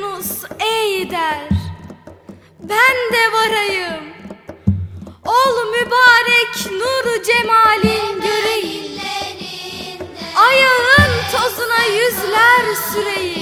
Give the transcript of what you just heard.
Aşık Yunus ey der. Ben de varayım. Ol mübarek nuru cemalin göreyim Ayağın tozuna yüzler süreyim.